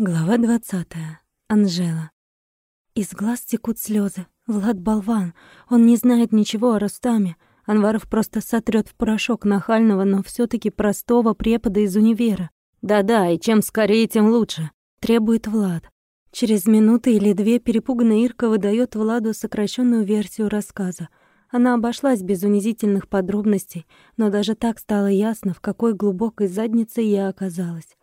Глава двадцатая. Анжела. Из глаз текут слезы. Влад болван. Он не знает ничего о Рустаме. Анваров просто сотрет в порошок нахального, но все таки простого препода из универа. «Да-да, и чем скорее, тем лучше», — требует Влад. Через минуты или две перепуганная Ирка выдает Владу сокращенную версию рассказа. Она обошлась без унизительных подробностей, но даже так стало ясно, в какой глубокой заднице я оказалась.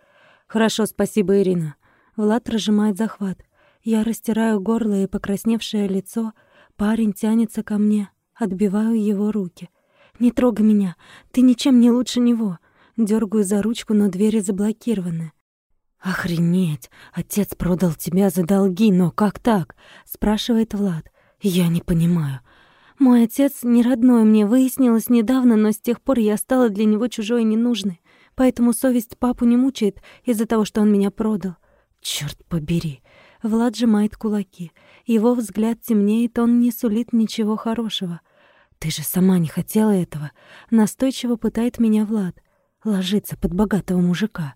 «Хорошо, спасибо, Ирина. Влад разжимает захват. Я растираю горло и покрасневшее лицо. Парень тянется ко мне. Отбиваю его руки. «Не трогай меня! Ты ничем не лучше него!» Дёргаю за ручку, но двери заблокированы. «Охренеть! Отец продал тебя за долги, но как так?» — спрашивает Влад. «Я не понимаю». «Мой отец не родной мне, выяснилось недавно, но с тех пор я стала для него чужой и ненужной. Поэтому совесть папу не мучает из-за того, что он меня продал. Черт побери. Влад сжимает кулаки. Его взгляд темнеет, он не сулит ничего хорошего. Ты же сама не хотела этого. Настойчиво пытает меня Влад. Ложится под богатого мужика.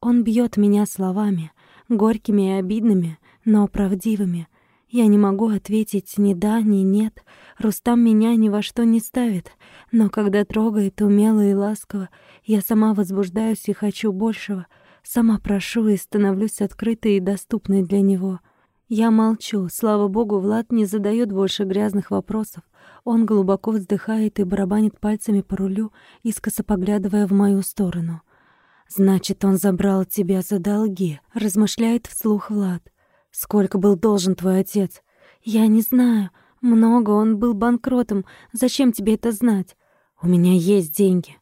Он бьет меня словами, горькими и обидными, но правдивыми. Я не могу ответить ни да, ни нет. Рустам меня ни во что не ставит. Но когда трогает умело и ласково, я сама возбуждаюсь и хочу большего — Сама прошу и становлюсь открытой и доступной для него. Я молчу. Слава богу, Влад не задает больше грязных вопросов. Он глубоко вздыхает и барабанит пальцами по рулю, искоса поглядывая в мою сторону. «Значит, он забрал тебя за долги», — размышляет вслух Влад. «Сколько был должен твой отец?» «Я не знаю. Много. Он был банкротом. Зачем тебе это знать?» «У меня есть деньги.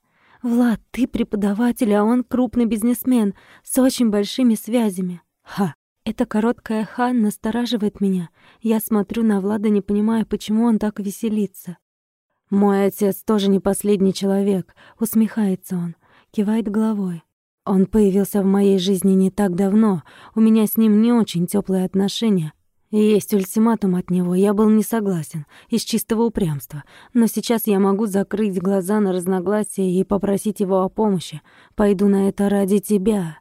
«Влад, ты преподаватель, а он крупный бизнесмен с очень большими связями». «Ха!» Эта короткая «ха» настораживает меня. Я смотрю на Влада, не понимая, почему он так веселится. «Мой отец тоже не последний человек», — усмехается он, кивает головой. «Он появился в моей жизни не так давно, у меня с ним не очень теплые отношения, есть ультиматум от него, я был не согласен, из чистого упрямства. Но сейчас я могу закрыть глаза на разногласия и попросить его о помощи. Пойду на это ради тебя.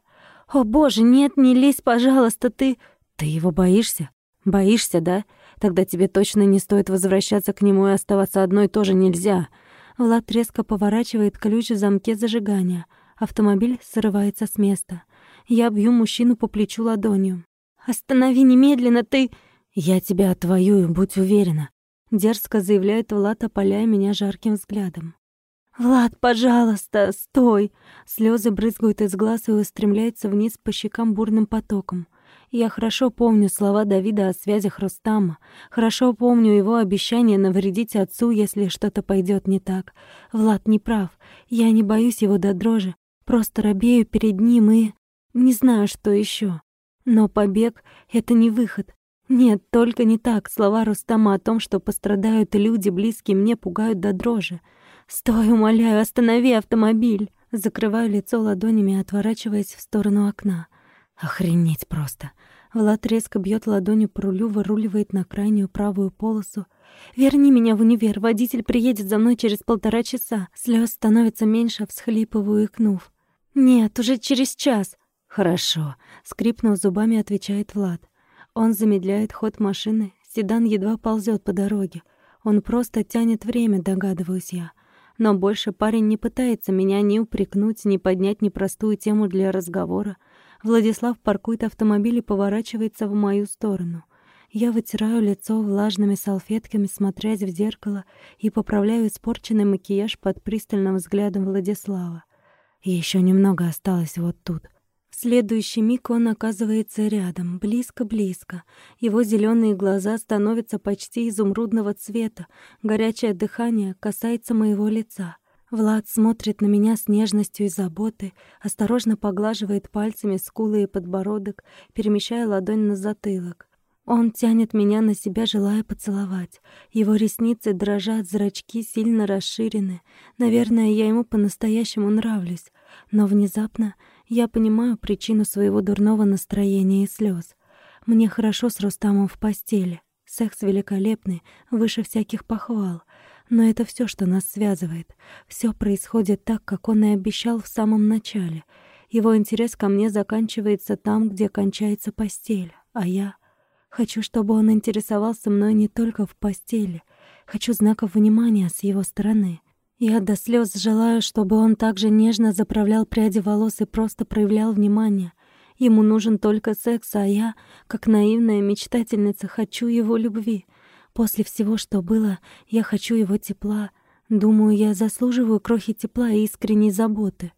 О, боже, нет, не лезь, пожалуйста, ты... Ты его боишься? Боишься, да? Тогда тебе точно не стоит возвращаться к нему и оставаться одной тоже нельзя. Влад резко поворачивает ключ в замке зажигания. Автомобиль срывается с места. Я бью мужчину по плечу ладонью. «Останови немедленно, ты...» «Я тебя отвоюю, будь уверена», — дерзко заявляет Влад, опаляя меня жарким взглядом. «Влад, пожалуйста, стой!» Слезы брызгают из глаз и устремляются вниз по щекам бурным потоком. Я хорошо помню слова Давида о связях Рустама. Хорошо помню его обещание навредить отцу, если что-то пойдет не так. Влад не прав. Я не боюсь его до дрожи. Просто робею перед ним и... Не знаю, что еще. Но побег — это не выход. Нет, только не так. Слова Рустама о том, что пострадают люди, близкие мне, пугают до дрожи. «Стой, умоляю, останови автомобиль!» Закрываю лицо ладонями, отворачиваясь в сторону окна. Охренеть просто. Влад резко бьет ладонью по рулю, выруливает на крайнюю правую полосу. «Верни меня в универ, водитель приедет за мной через полтора часа». Слез становится меньше, всхлипываю, икнув. «Нет, уже через час». «Хорошо», — скрипнув зубами, отвечает Влад. Он замедляет ход машины, седан едва ползет по дороге. Он просто тянет время, догадываюсь я. Но больше парень не пытается меня ни упрекнуть, ни поднять непростую тему для разговора. Владислав паркует автомобиль и поворачивается в мою сторону. Я вытираю лицо влажными салфетками, смотрясь в зеркало, и поправляю испорченный макияж под пристальным взглядом Владислава. Еще немного осталось вот тут — следующий миг он оказывается рядом, близко-близко. Его зеленые глаза становятся почти изумрудного цвета. Горячее дыхание касается моего лица. Влад смотрит на меня с нежностью и заботой, осторожно поглаживает пальцами скулы и подбородок, перемещая ладонь на затылок. Он тянет меня на себя, желая поцеловать. Его ресницы дрожат, зрачки сильно расширены. Наверное, я ему по-настоящему нравлюсь. Но внезапно я понимаю причину своего дурного настроения и слез. Мне хорошо с Рустамом в постели. Секс великолепный, выше всяких похвал. Но это все, что нас связывает. Все происходит так, как он и обещал в самом начале. Его интерес ко мне заканчивается там, где кончается постель, а я хочу, чтобы он интересовался мной не только в постели. Хочу знаков внимания с его стороны. Я до слез желаю, чтобы он также нежно заправлял пряди волос и просто проявлял внимание. Ему нужен только секс, а я, как наивная мечтательница, хочу его любви. После всего, что было, я хочу его тепла. Думаю, я заслуживаю крохи тепла и искренней заботы.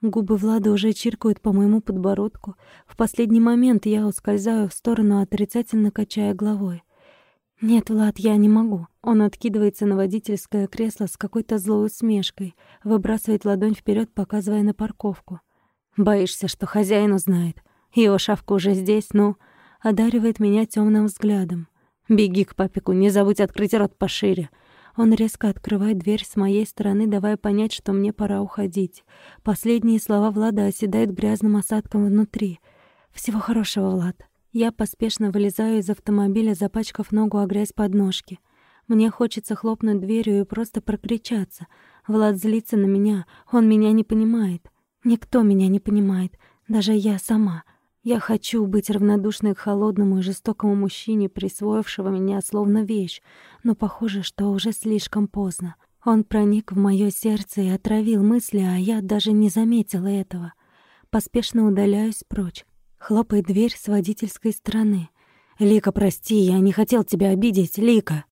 Губы Влада уже чиркают по моему подбородку. В последний момент я ускользаю в сторону, отрицательно качая головой. «Нет, Влад, я не могу». Он откидывается на водительское кресло с какой-то злой усмешкой, выбрасывает ладонь вперед, показывая на парковку. «Боишься, что хозяин узнает? Его шавка уже здесь, ну...» Одаривает меня темным взглядом. «Беги к папику, не забудь открыть рот пошире». Он резко открывает дверь с моей стороны, давая понять, что мне пора уходить. Последние слова Влада оседают грязным осадком внутри. «Всего хорошего, Влад». Я поспешно вылезаю из автомобиля, запачкав ногу о грязь подножки. Мне хочется хлопнуть дверью и просто прокричаться. Влад злится на меня, он меня не понимает. Никто меня не понимает, даже я сама. Я хочу быть равнодушной к холодному и жестокому мужчине, присвоившего меня словно вещь, но похоже, что уже слишком поздно. Он проник в моё сердце и отравил мысли, а я даже не заметила этого. Поспешно удаляюсь прочь. Хлопает дверь с водительской стороны. «Лика, прости, я не хотел тебя обидеть, Лика!»